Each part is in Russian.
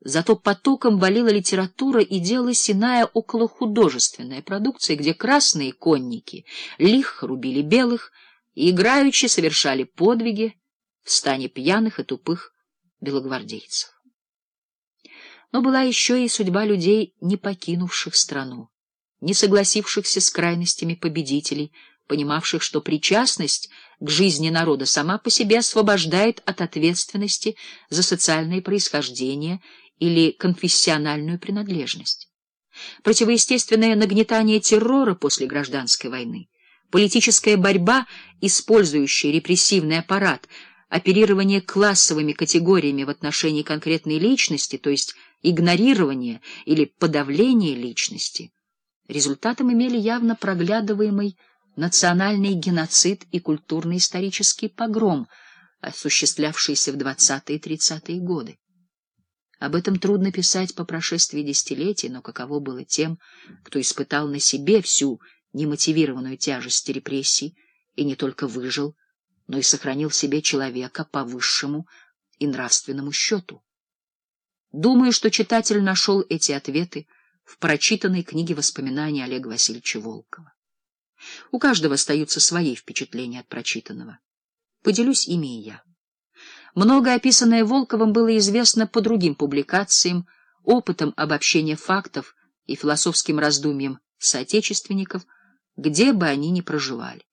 Зато потоком валила литература и делалась иная околохудожественная продукция, где красные конники лихо рубили белых и играючи совершали подвиги в стане пьяных и тупых белогвардейцев. Но была еще и судьба людей, не покинувших страну, не согласившихся с крайностями победителей, понимавших, что причастность к жизни народа сама по себе освобождает от ответственности за социальное происхождение или конфессиональную принадлежность. Противоестественное нагнетание террора после гражданской войны, политическая борьба, использующая репрессивный аппарат, оперирование классовыми категориями в отношении конкретной личности, то есть игнорирование или подавление личности, результатом имели явно проглядываемый национальный геноцид и культурно-исторический погром, осуществлявшийся в 20-30-е годы. Об этом трудно писать по прошествии десятилетий, но каково было тем, кто испытал на себе всю немотивированную тяжесть репрессий и не только выжил, но и сохранил себе человека по высшему и нравственному счету. Думаю, что читатель нашел эти ответы в прочитанной книге воспоминаний Олега Васильевича Волкова. У каждого остаются свои впечатления от прочитанного. Поделюсь ими и я. Многое описанное Волковым было известно по другим публикациям, опытом обобщения фактов и философским раздумьям соотечественников, где бы они ни проживали.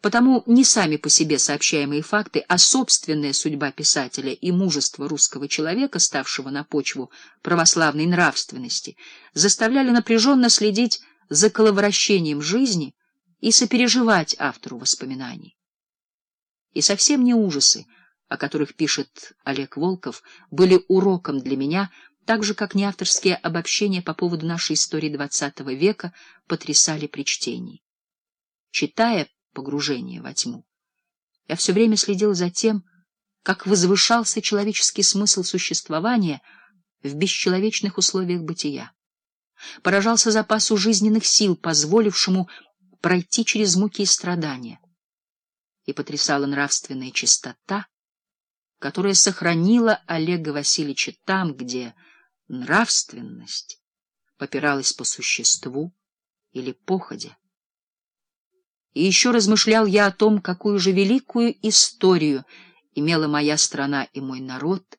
Потому не сами по себе сообщаемые факты, а собственная судьба писателя и мужество русского человека, ставшего на почву православной нравственности, заставляли напряженно следить за коловращением жизни и сопереживать автору воспоминаний. И совсем не ужасы, о которых пишет Олег Волков, были уроком для меня, так же, как неавторские обобщения по поводу нашей истории XX века потрясали при чтении. Читая «Погружение во тьму», я все время следил за тем, как возвышался человеческий смысл существования в бесчеловечных условиях бытия. Поражался запасу жизненных сил, позволившему пройти через муки и страдания. И потрясала нравственная чистота, которая сохранила Олега Васильевича там, где нравственность попиралась по существу или походе. И еще размышлял я о том, какую же великую историю имела моя страна и мой народ,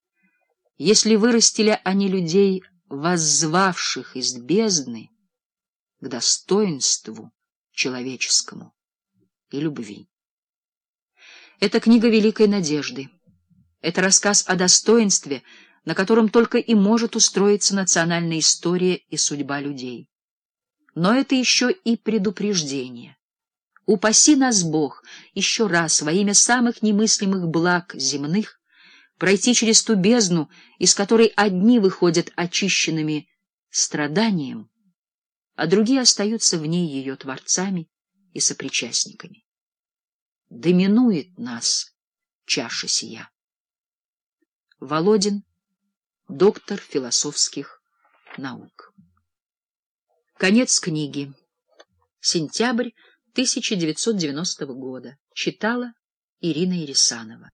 если вырастили они людей, воззвавших из бездны к достоинству человеческому и любви. Это книга великой надежды. Это рассказ о достоинстве, на котором только и может устроиться национальная история и судьба людей. Но это еще и предупреждение. Упаси нас Бог еще раз во имя самых немыслимых благ земных пройти через ту бездну, из которой одни выходят очищенными страданием, а другие остаются в ней ее творцами и сопричастниками. Доминует нас чаша сия. Володин, доктор философских наук. Конец книги. Сентябрь 1990 года. Читала Ирина Ирисанова.